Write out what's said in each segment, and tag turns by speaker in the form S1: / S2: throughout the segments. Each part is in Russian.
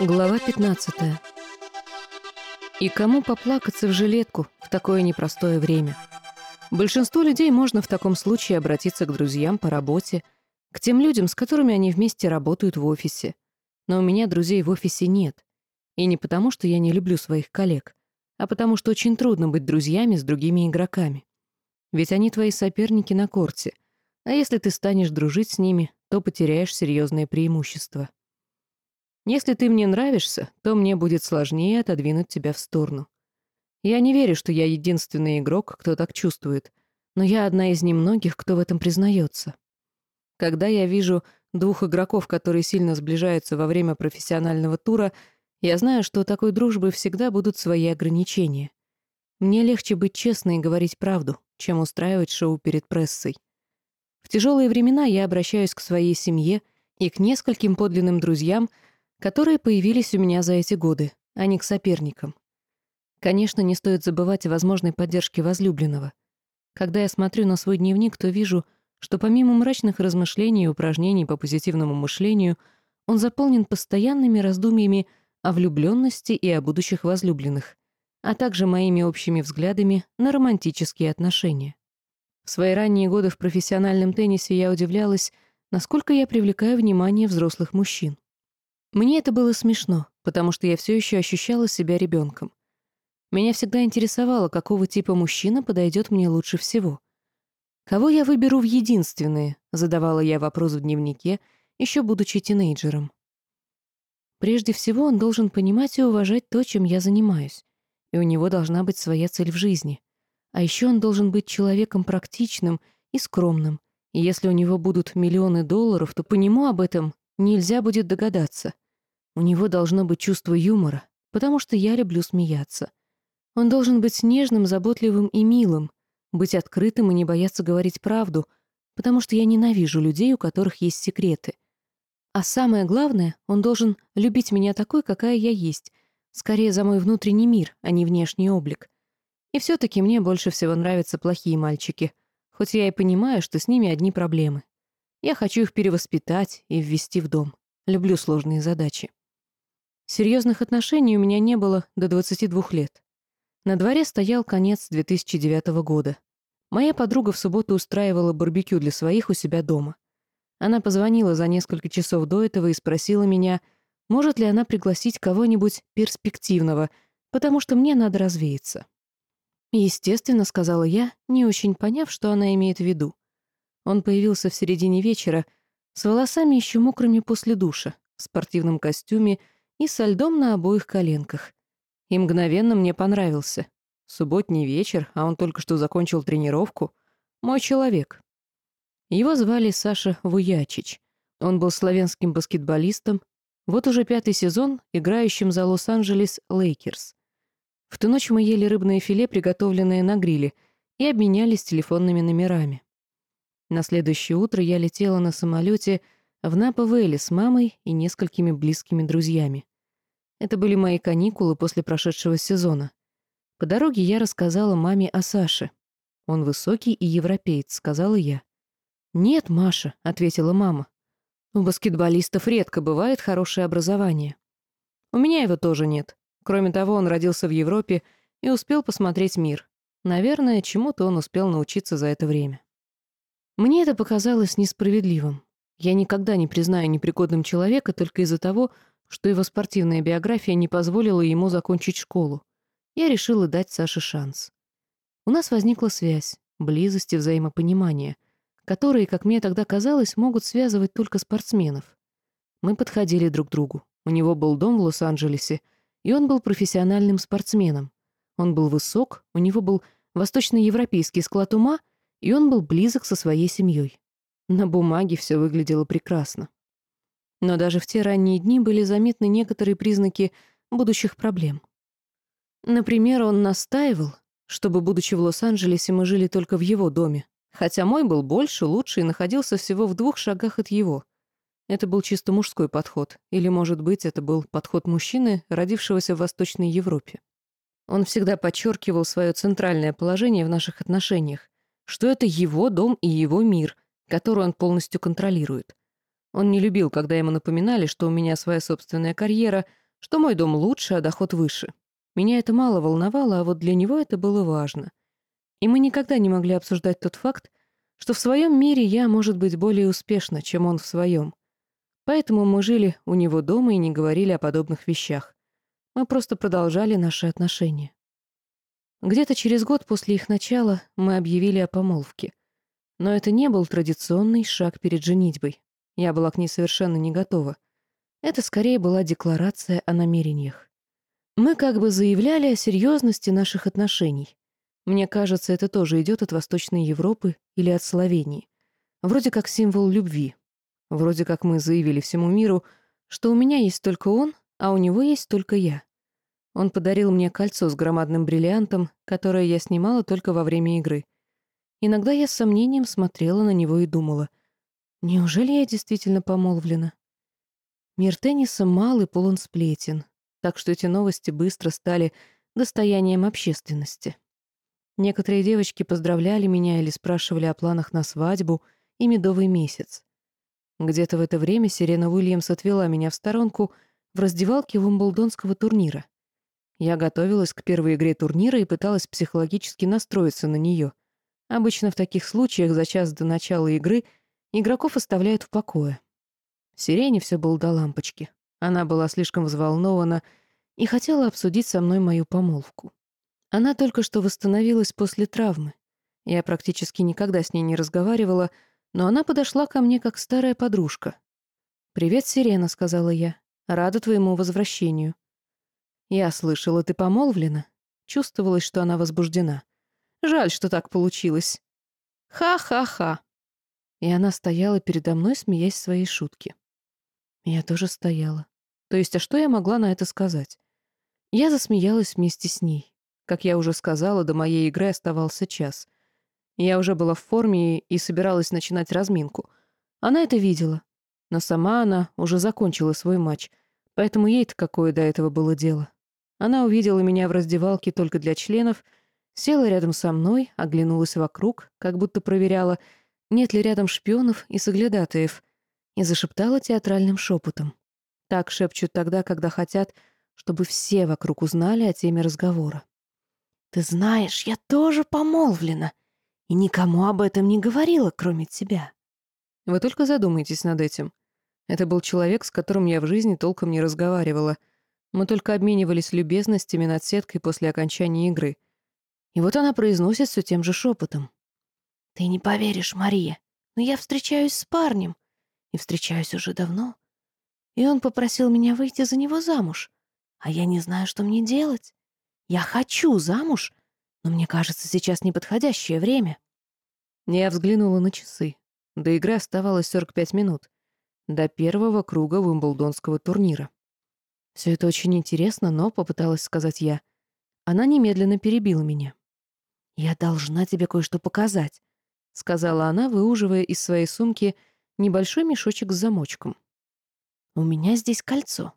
S1: Глава 15. И кому поплакаться в жилетку в такое непростое время? Большинству людей можно в таком случае обратиться к друзьям по работе, к тем людям, с которыми они вместе работают в офисе. Но у меня друзей в офисе нет. И не потому, что я не люблю своих коллег, а потому что очень трудно быть друзьями с другими игроками. Ведь они твои соперники на корте, а если ты станешь дружить с ними, то потеряешь серьезное преимущество. Если ты мне нравишься, то мне будет сложнее отодвинуть тебя в сторону. Я не верю, что я единственный игрок, кто так чувствует, но я одна из немногих, кто в этом признается. Когда я вижу двух игроков, которые сильно сближаются во время профессионального тура, я знаю, что такой дружбы всегда будут свои ограничения. Мне легче быть честной и говорить правду, чем устраивать шоу перед прессой. Тяжелые времена я обращаюсь к своей семье и к нескольким подлинным друзьям, которые появились у меня за эти годы, а не к соперникам. Конечно, не стоит забывать о возможной поддержке возлюбленного. Когда я смотрю на свой дневник, то вижу, что помимо мрачных размышлений и упражнений по позитивному мышлению, он заполнен постоянными раздумьями о влюбленности и о будущих возлюбленных, а также моими общими взглядами на романтические отношения. В свои ранние годы в профессиональном теннисе я удивлялась, насколько я привлекаю внимание взрослых мужчин. Мне это было смешно, потому что я все еще ощущала себя ребенком. Меня всегда интересовало, какого типа мужчина подойдет мне лучше всего. «Кого я выберу в единственные?» — задавала я вопрос в дневнике, еще будучи тинейджером. Прежде всего, он должен понимать и уважать то, чем я занимаюсь, и у него должна быть своя цель в жизни. А еще он должен быть человеком практичным и скромным, и если у него будут миллионы долларов, то по нему об этом нельзя будет догадаться. У него должно быть чувство юмора, потому что я люблю смеяться. Он должен быть нежным, заботливым и милым, быть открытым и не бояться говорить правду, потому что я ненавижу людей, у которых есть секреты. А самое главное, он должен любить меня такой, какая я есть, скорее за мой внутренний мир, а не внешний облик. И все-таки мне больше всего нравятся плохие мальчики, хоть я и понимаю, что с ними одни проблемы. Я хочу их перевоспитать и ввести в дом. Люблю сложные задачи. Серьезных отношений у меня не было до 22 лет. На дворе стоял конец 2009 года. Моя подруга в субботу устраивала барбекю для своих у себя дома. Она позвонила за несколько часов до этого и спросила меня, может ли она пригласить кого-нибудь перспективного, потому что мне надо развеяться. Естественно, сказала я, не очень поняв, что она имеет в виду. Он появился в середине вечера, с волосами еще мокрыми после душа, в спортивном костюме и со льдом на обоих коленках. И мгновенно мне понравился. Субботний вечер, а он только что закончил тренировку. Мой человек. Его звали Саша Вуячич. Он был славянским баскетболистом, вот уже пятый сезон, играющим за Лос-Анджелес Лейкерс. В ту ночь мы ели рыбное филе, приготовленное на гриле, и обменялись телефонными номерами. На следующее утро я летела на самолете в Напа-Вэлли с мамой и несколькими близкими друзьями. Это были мои каникулы после прошедшего сезона. По дороге я рассказала маме о Саше. «Он высокий и европеец», — сказала я. «Нет, Маша», — ответила мама. «У баскетболистов редко бывает хорошее образование. У меня его тоже нет. Кроме того, он родился в Европе и успел посмотреть мир. Наверное, чему-то он успел научиться за это время». Мне это показалось несправедливым. Я никогда не признаю непригодным человека только из-за того, что его спортивная биография не позволила ему закончить школу. Я решила дать Саше шанс. У нас возникла связь, близость и взаимопонимание, которые, как мне тогда казалось, могут связывать только спортсменов. Мы подходили друг к другу. У него был дом в Лос-Анджелесе, и он был профессиональным спортсменом. Он был высок, у него был восточноевропейский склад ума, и он был близок со своей семьей. На бумаге все выглядело прекрасно. Но даже в те ранние дни были заметны некоторые признаки будущих проблем. Например, он настаивал, чтобы, будучи в Лос-Анджелесе, мы жили только в его доме, хотя мой был больше, лучше и находился всего в двух шагах от его. Это был чисто мужской подход, или, может быть, это был подход мужчины, родившегося в Восточной Европе. Он всегда подчеркивал свое центральное положение в наших отношениях, что это его дом и его мир, которую он полностью контролирует. Он не любил, когда ему напоминали, что у меня своя собственная карьера, что мой дом лучше, а доход выше. Меня это мало волновало, а вот для него это было важно. И мы никогда не могли обсуждать тот факт, что в своем мире я, может быть, более успешна, чем он в своем. Поэтому мы жили у него дома и не говорили о подобных вещах. Мы просто продолжали наши отношения. Где-то через год после их начала мы объявили о помолвке. Но это не был традиционный шаг перед женитьбой. Я была к ней совершенно не готова. Это скорее была декларация о намерениях. Мы как бы заявляли о серьезности наших отношений. Мне кажется, это тоже идет от Восточной Европы или от Словении. Вроде как символ любви. Вроде как мы заявили всему миру, что у меня есть только он, а у него есть только я. Он подарил мне кольцо с громадным бриллиантом, которое я снимала только во время игры. Иногда я с сомнением смотрела на него и думала, неужели я действительно помолвлена? Мир тенниса мал и полон сплетен, так что эти новости быстро стали достоянием общественности. Некоторые девочки поздравляли меня или спрашивали о планах на свадьбу и медовый месяц. Где-то в это время Сирена Уильямс отвела меня в сторонку в раздевалке Вимблдонского турнира. Я готовилась к первой игре турнира и пыталась психологически настроиться на нее. Обычно в таких случаях за час до начала игры игроков оставляют в покое. Сирене все было до лампочки. Она была слишком взволнована и хотела обсудить со мной мою помолвку. Она только что восстановилась после травмы. Я практически никогда с ней не разговаривала, но она подошла ко мне как старая подружка. «Привет, Сирена», — сказала я. «Рада твоему возвращению». «Я слышала, ты помолвлена?» Чувствовалось, что она возбуждена. «Жаль, что так получилось». «Ха-ха-ха». И она стояла передо мной, смеясь своей шутки. Я тоже стояла. То есть, а что я могла на это сказать? Я засмеялась вместе с ней. Как я уже сказала, до моей игры оставался час. Я уже была в форме и собиралась начинать разминку. Она это видела. Но сама она уже закончила свой матч, поэтому ей-то какое до этого было дело. Она увидела меня в раздевалке только для членов, села рядом со мной, оглянулась вокруг, как будто проверяла, нет ли рядом шпионов и соглядатаев, и зашептала театральным шепотом. Так шепчут тогда, когда хотят, чтобы все вокруг узнали о теме разговора. «Ты знаешь, я тоже помолвлена, и никому об этом не говорила, кроме тебя». Вы только задумайтесь над этим. Это был человек, с которым я в жизни толком не разговаривала — мы только обменивались любезностями над сеткой после окончания игры. И вот она произносит все тем же шепотом. «Ты не поверишь, Мария, но я встречаюсь с парнем. И встречаюсь уже давно. И он попросил меня выйти за него замуж. А я не знаю, что мне делать. Я хочу замуж, но мне кажется, сейчас неподходящее время». Я взглянула на часы. До игры оставалось 45 минут. До первого круга Уимблдонского турнира. Все это очень интересно, но, попыталась сказать я. Она немедленно перебила меня. «Я должна тебе кое-что показать», — сказала она, выуживая из своей сумки небольшой мешочек с замочком. «У меня здесь кольцо».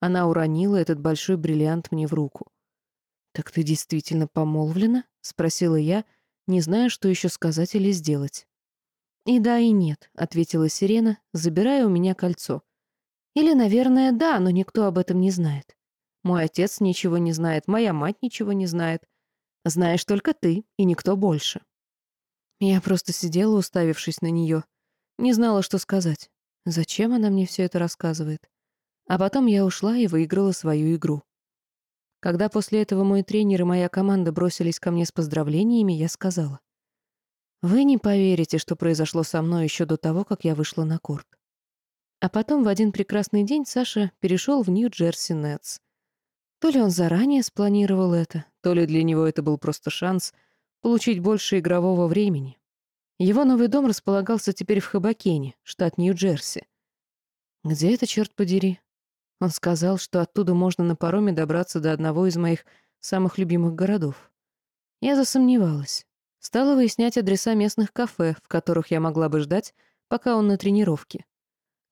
S1: Она уронила этот большой бриллиант мне в руку. «Так ты действительно помолвлена?» — спросила я, не зная, что еще сказать или сделать. «И да, и нет», — ответила Сирена, забирая у меня кольцо. Или, наверное, да, но никто об этом не знает. Мой отец ничего не знает, моя мать ничего не знает. Знаешь только ты и никто больше. Я просто сидела, уставившись на нее. Не знала, что сказать. Зачем она мне все это рассказывает? А потом я ушла и выиграла свою игру. Когда после этого мой тренер и моя команда бросились ко мне с поздравлениями, я сказала. «Вы не поверите, что произошло со мной еще до того, как я вышла на корт. А потом в один прекрасный день Саша перешел в Нью-Джерси Нетс. То ли он заранее спланировал это, то ли для него это был просто шанс получить больше игрового времени. Его новый дом располагался теперь в Хабакене, штат Нью-Джерси. Где это, черт подери? Он сказал, что оттуда можно на пароме добраться до одного из моих самых любимых городов. Я засомневалась. Стала выяснять адреса местных кафе, в которых я могла бы ждать, пока он на тренировке.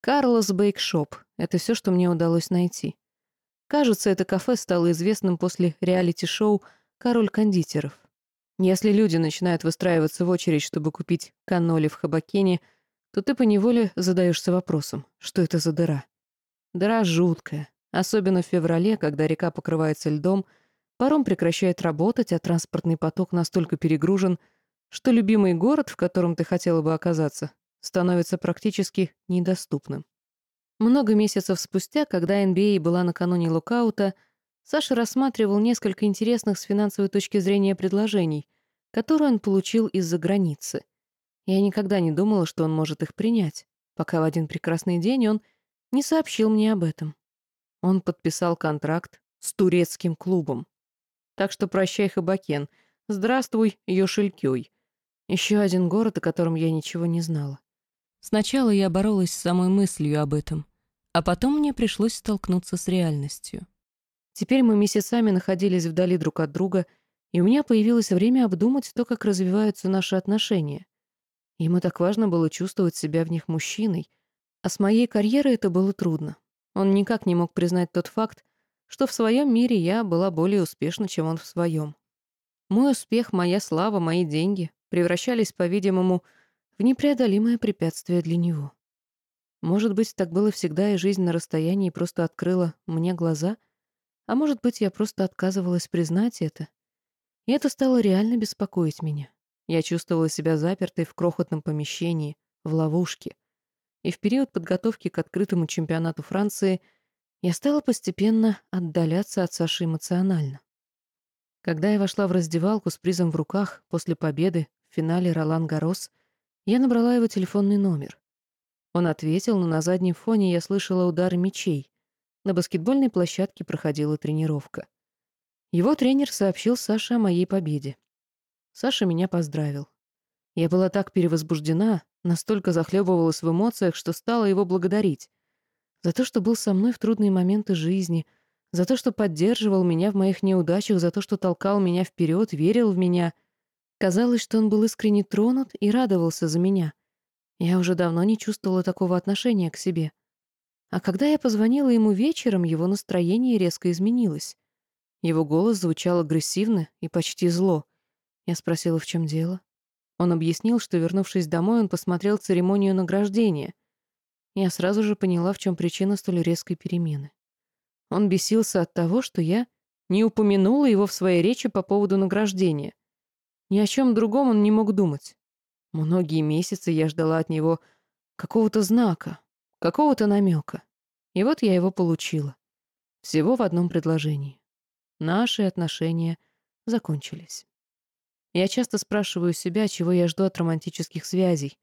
S1: Карлос Бейкшоп — это все, что мне удалось найти. Кажется, это кафе стало известным после реалити-шоу «Король кондитеров». Если люди начинают выстраиваться в очередь, чтобы купить каноли в Хабакене, то ты поневоле задаешься вопросом, что это за дыра. Дыра жуткая, особенно в феврале, когда река покрывается льдом, паром прекращает работать, а транспортный поток настолько перегружен, что любимый город, в котором ты хотела бы оказаться, становится практически недоступным. Много месяцев спустя, когда NBA была накануне локаута, Саша рассматривал несколько интересных с финансовой точки зрения предложений, которые он получил из-за границы. Я никогда не думала, что он может их принять, пока в один прекрасный день он не сообщил мне об этом. Он подписал контракт с турецким клубом. Так что прощай, Хабакен. Здравствуй, Йошелькёй. Еще один город, о котором я ничего не знала. Сначала я боролась с самой мыслью об этом, а потом мне пришлось столкнуться с реальностью. Теперь мы месяцами находились вдали друг от друга, и у меня появилось время обдумать то, как развиваются наши отношения. Ему так важно было чувствовать себя в них мужчиной, а с моей карьерой это было трудно. Он никак не мог признать тот факт, что в своем мире я была более успешна, чем он в своем. Мой успех, моя слава, мои деньги превращались, по-видимому, в непреодолимое препятствие для него. Может быть, так было всегда, и жизнь на расстоянии просто открыла мне глаза, а может быть, я просто отказывалась признать это. И это стало реально беспокоить меня. Я чувствовала себя запертой в крохотном помещении, в ловушке. И в период подготовки к открытому чемпионату Франции я стала постепенно отдаляться от Саши эмоционально. Когда я вошла в раздевалку с призом в руках после победы в финале Ролан Гарос, я набрала его телефонный номер. Он ответил, но на заднем фоне я слышала удары мечей. На баскетбольной площадке проходила тренировка. Его тренер сообщил Саше о моей победе. Саша меня поздравил. Я была так перевозбуждена, настолько захлебывалась в эмоциях, что стала его благодарить. За то, что был со мной в трудные моменты жизни, за то, что поддерживал меня в моих неудачах, за то, что толкал меня вперед, верил в меня. Казалось, что он был искренне тронут и радовался за меня. Я уже давно не чувствовала такого отношения к себе. А когда я позвонила ему вечером, его настроение резко изменилось. Его голос звучал агрессивно и почти зло — я спросила, в чем дело. Он объяснил, что, вернувшись домой, он посмотрел церемонию награждения. Я сразу же поняла, в чем причина столь резкой перемены. Он бесился от того, что я не упомянула его в своей речи по поводу награждения. Ни о чем другом он не мог думать. Многие месяцы я ждала от него какого-то знака, какого-то намека. И вот я его получила. Всего в одном предложении. Наши отношения закончились. Я часто спрашиваю себя, чего я жду от романтических связей.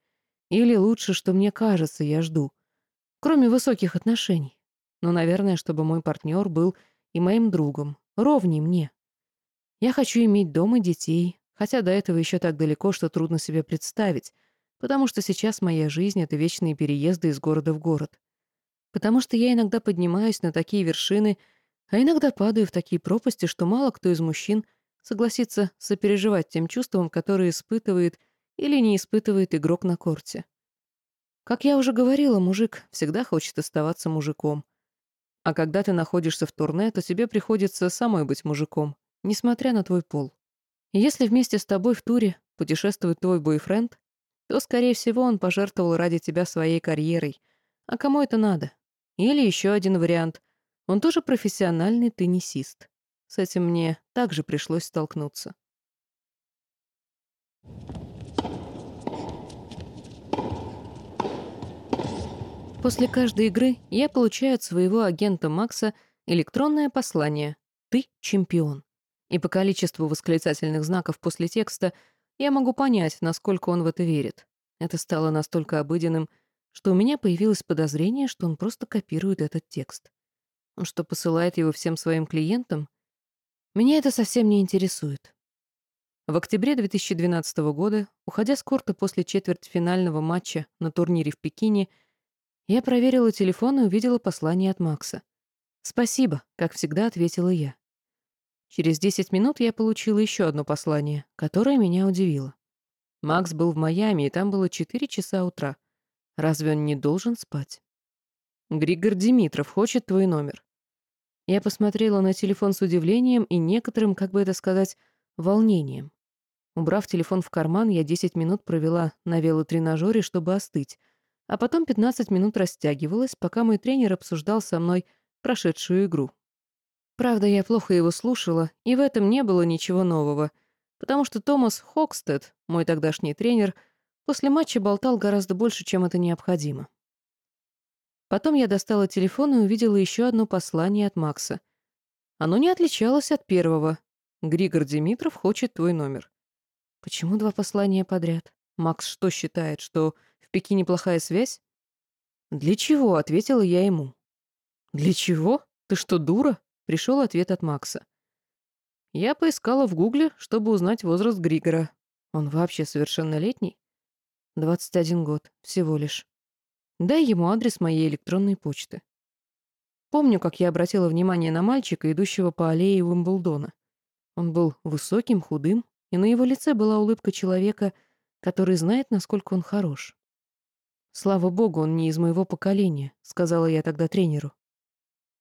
S1: Или лучше, что мне кажется, я жду. Кроме высоких отношений. Но, наверное, чтобы мой партнер был и моим другом, ровней мне. Я хочу иметь дом и детей, хотя до этого еще так далеко, что трудно себе представить, потому что сейчас моя жизнь — это вечные переезды из города в город. Потому что я иногда поднимаюсь на такие вершины, а иногда падаю в такие пропасти, что мало кто из мужчин — согласиться сопереживать тем чувствам, которые испытывает или не испытывает игрок на корте. Как я уже говорила, мужик всегда хочет оставаться мужиком. А когда ты находишься в турне, то тебе приходится самой быть мужиком, несмотря на твой пол. Если вместе с тобой в туре путешествует твой бойфренд, то, скорее всего, он пожертвовал ради тебя своей карьерой. А кому это надо? Или еще один вариант. Он тоже профессиональный теннисист. С этим мне также пришлось столкнуться. После каждой игры я получаю от своего агента Макса электронное послание «Ты чемпион». И по количеству восклицательных знаков после текста я могу понять, насколько он в это верит. Это стало настолько обыденным, что у меня появилось подозрение, что он просто копирует этот текст. Он что, посылает его всем своим клиентам? Меня это совсем не интересует. В октябре 2012 года, уходя с корта после четвертьфинального матча на турнире в Пекине, я проверила телефон и увидела послание от Макса. «Спасибо», — как всегда ответила я. Через 10 минут я получила еще одно послание, которое меня удивило. Макс был в Майами, и там было 4 часа утра. Разве он не должен спать? «Григор Димитров хочет твой номер. Я посмотрела на телефон с удивлением и некоторым, как бы это сказать, волнением. Убрав телефон в карман, я 10 минут провела на велотренажере, чтобы остыть, а потом 15 минут растягивалась, пока мой тренер обсуждал со мной прошедшую игру. Правда, я плохо его слушала, и в этом не было ничего нового, потому что Томас Хокстед, мой тогдашний тренер, после матча болтал гораздо больше, чем это необходимо. Потом я достала телефон и увидела еще одно послание от Макса. Оно не отличалось от первого. «Григор Димитров хочет твой номер». Почему два послания подряд? Макс что считает, что в Пекине плохая связь? «Для чего?» — ответила я ему. «Для чего? Ты что, дура?» — пришел ответ от Макса. Я поискала в гугле, чтобы узнать возраст Григора. Он вообще совершеннолетний? 21 год, всего лишь. Дай ему адрес моей электронной почты. Помню, как я обратила внимание на мальчика, идущего по аллее Уимблдона. Он был высоким, худым, и на его лице была улыбка человека, который знает, насколько он хорош. «Слава богу, он не из моего поколения», — сказала я тогда тренеру.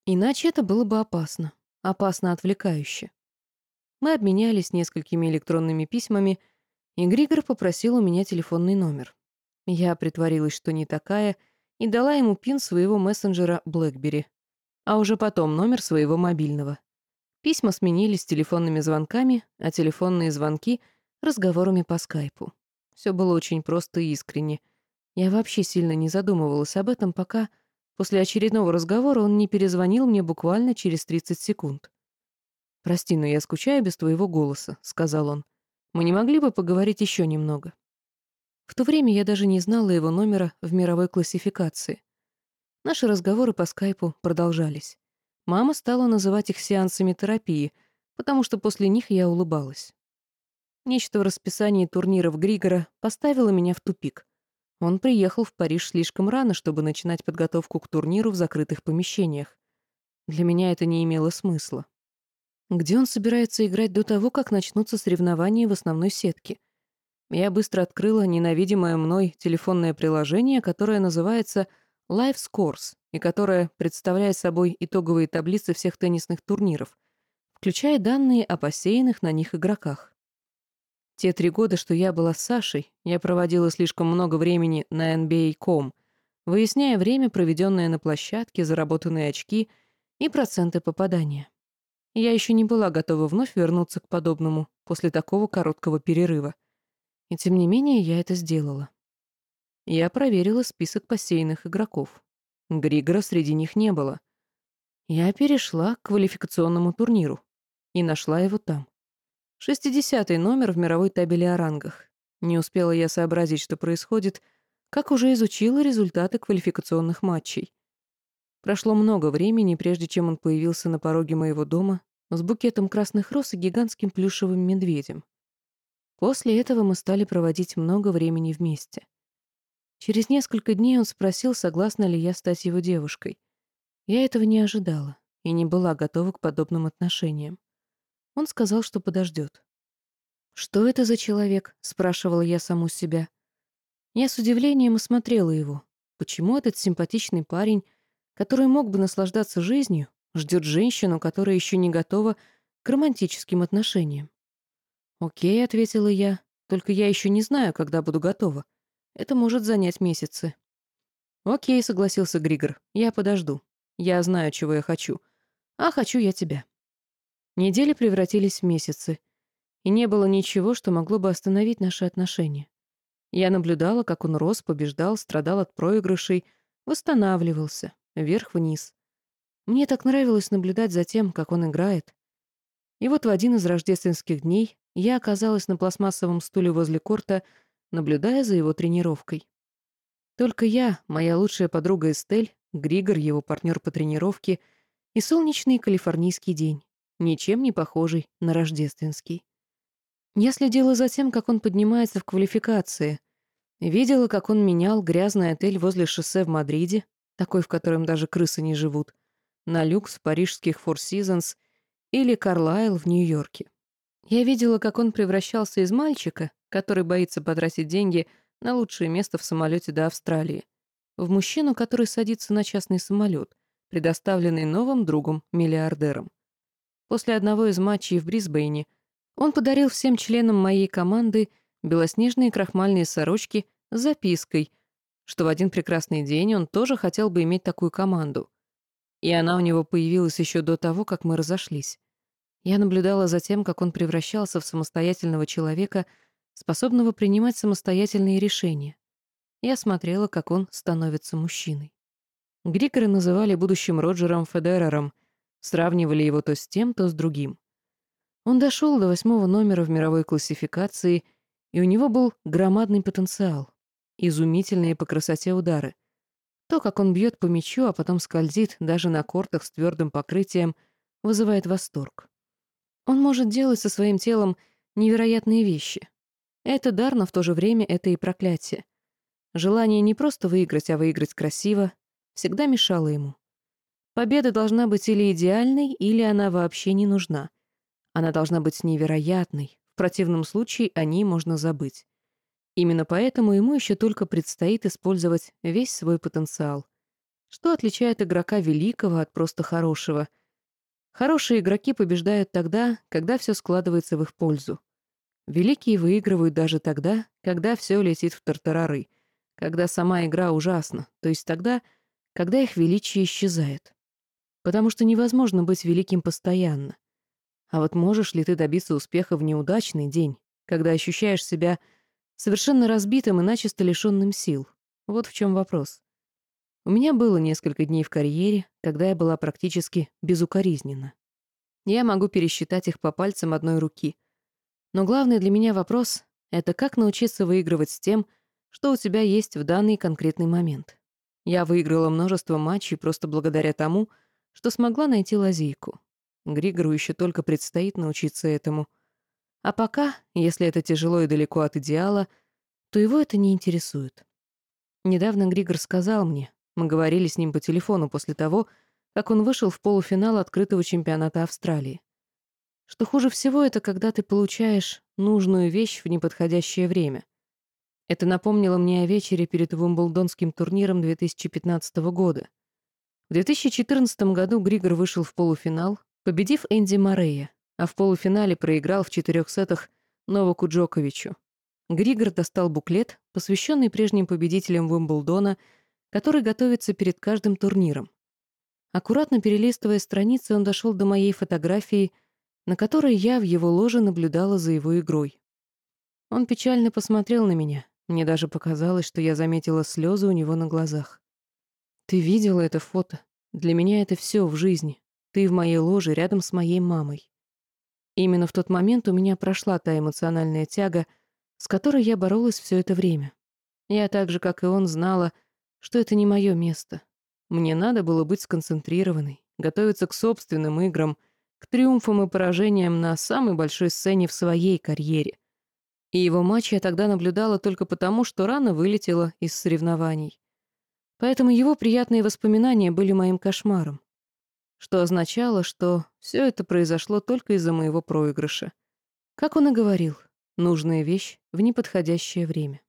S1: Иначе это было бы опасно, опасно отвлекающе. Мы обменялись несколькими электронными письмами, и Григор попросил у меня телефонный номер. Я притворилась, что не такая, и дала ему пин своего мессенджера BlackBerry, а уже потом номер своего мобильного. Письма сменились телефонными звонками, а телефонные звонки — разговорами по скайпу. Все было очень просто и искренне. Я вообще сильно не задумывалась об этом, пока после очередного разговора он не перезвонил мне буквально через 30 секунд. «Прости, но я скучаю без твоего голоса», — сказал он. «Мы не могли бы поговорить еще немного?» В то время я даже не знала его номера в мировой классификации. Наши разговоры по скайпу продолжались. Мама стала называть их сеансами терапии, потому что после них я улыбалась. Нечто в расписании турниров Григора поставило меня в тупик. Он приехал в Париж слишком рано, чтобы начинать подготовку к турниру в закрытых помещениях. Для меня это не имело смысла. Где он собирается играть до того, как начнутся соревнования в основной сетке? Я быстро открыла ненавидимое мной телефонное приложение, которое называется Live Scores и которое представляет собой итоговые таблицы всех теннисных турниров, включая данные о посеянных на них игроках. Те три года, что я была с Сашей, я проводила слишком много времени на NBA.com, выясняя время, проведенное на площадке, заработанные очки и проценты попадания. Я еще не была готова вновь вернуться к подобному после такого короткого перерыва. И тем не менее я это сделала. Я проверила список посеянных игроков. Григора среди них не было. Я перешла к квалификационному турниру и нашла его там. Шестидесятый номер в мировой табели о рангах. Не успела я сообразить, что происходит, как уже изучила результаты квалификационных матчей. Прошло много времени, прежде чем он появился на пороге моего дома с букетом красных роз и гигантским плюшевым медведем. После этого мы стали проводить много времени вместе. Через несколько дней он спросил, согласна ли я стать его девушкой. Я этого не ожидала и не была готова к подобным отношениям. Он сказал, что подождет. «Что это за человек?» — спрашивала я саму себя. Я с удивлением осмотрела его. Почему этот симпатичный парень, который мог бы наслаждаться жизнью, ждет женщину, которая еще не готова к романтическим отношениям? «Окей», — ответила я, — «только я еще не знаю, когда буду готова. Это может занять месяцы. Окей, согласился Григор. Я подожду. Я знаю, чего я хочу. А хочу я тебя. Недели превратились в месяцы. И не было ничего, что могло бы остановить наши отношения. Я наблюдала, как он рос, побеждал, страдал от проигрышей, восстанавливался, вверх-вниз. Мне так нравилось наблюдать за тем, как он играет. И вот в один из рождественских дней я оказалась на пластмассовом стуле возле корта наблюдая за его тренировкой. Только я, моя лучшая подруга Эстель, Григор, его партнер по тренировке, и солнечный калифорнийский день, ничем не похожий на рождественский. Я следила за тем, как он поднимается в квалификации, видела, как он менял грязный отель возле шоссе в Мадриде, такой, в котором даже крысы не живут, на люкс парижских Four Seasons или Карлайл в Нью-Йорке. Я видела, как он превращался из мальчика, который боится потратить деньги на лучшее место в самолете до Австралии, в мужчину, который садится на частный самолет, предоставленный новым другом-миллиардером. После одного из матчей в Брисбейне он подарил всем членам моей команды белоснежные крахмальные сорочки с запиской что в один прекрасный день он тоже хотел бы иметь такую команду. И она у него появилась еще до того, как мы разошлись. Я наблюдала за тем, как он превращался в самостоятельного человека, способного принимать самостоятельные решения. Я смотрела, как он становится мужчиной. Григоры называли будущим Роджером Федерером, сравнивали его то с тем, то с другим. Он дошел до восьмого номера в мировой классификации, и у него был громадный потенциал, изумительные по красоте удары. То, как он бьет по мячу, а потом скользит даже на кортах с твердым покрытием, вызывает восторг. Он может делать со своим телом невероятные вещи. Это дар, но в то же время это и проклятие. Желание не просто выиграть, а выиграть красиво всегда мешало ему. Победа должна быть или идеальной, или она вообще не нужна. Она должна быть невероятной, в противном случае о ней можно забыть. Именно поэтому ему еще только предстоит использовать весь свой потенциал. Что отличает игрока великого от просто хорошего? Хорошие игроки побеждают тогда, когда все складывается в их пользу. Великие выигрывают даже тогда, когда все летит в тартарары, когда сама игра ужасна, то есть тогда, когда их величие исчезает. Потому что невозможно быть великим постоянно. А вот можешь ли ты добиться успеха в неудачный день, когда ощущаешь себя совершенно разбитым и начисто лишенным сил? Вот в чем вопрос. У меня было несколько дней в карьере, когда я была практически безукоризненна. Я могу пересчитать их по пальцам одной руки. Но главный для меня вопрос — это как научиться выигрывать с тем, что у тебя есть в данный конкретный момент. Я выиграла множество матчей просто благодаря тому, что смогла найти лазейку. Григору еще только предстоит научиться этому. А пока, если это тяжело и далеко от идеала, то его это не интересует. Недавно Григор сказал мне, мы говорили с ним по телефону после того, как он вышел в полуфинал открытого чемпионата Австралии. Что хуже всего, это когда ты получаешь нужную вещь в неподходящее время. Это напомнило мне о вечере перед Уимблдонским турниром 2015 года. В 2014 году Григор вышел в полуфинал, победив Энди Морея, а в полуфинале проиграл в четырех сетах Новаку Джоковичу. Григор достал буклет, посвященный прежним победителям Уимблдона, который готовится перед каждым турниром. Аккуратно перелистывая страницы, он дошел до моей фотографии, на которой я в его ложе наблюдала за его игрой. Он печально посмотрел на меня. Мне даже показалось, что я заметила слезы у него на глазах. «Ты видела это фото? Для меня это все в жизни. Ты в моей ложе рядом с моей мамой. именно в тот момент у меня прошла та эмоциональная тяга, с которой я боролась все это время. Я так же, как и он, знала, что это не мое место. Мне надо было быть сконцентрированной, готовиться к собственным играм, к триумфам и поражениям на самой большой сцене в своей карьере. И его матч я тогда наблюдала только потому, что рано вылетела из соревнований. Поэтому его приятные воспоминания были моим кошмаром что означало, что все это произошло только из-за моего проигрыша. Как он и говорил, нужная вещь в неподходящее время.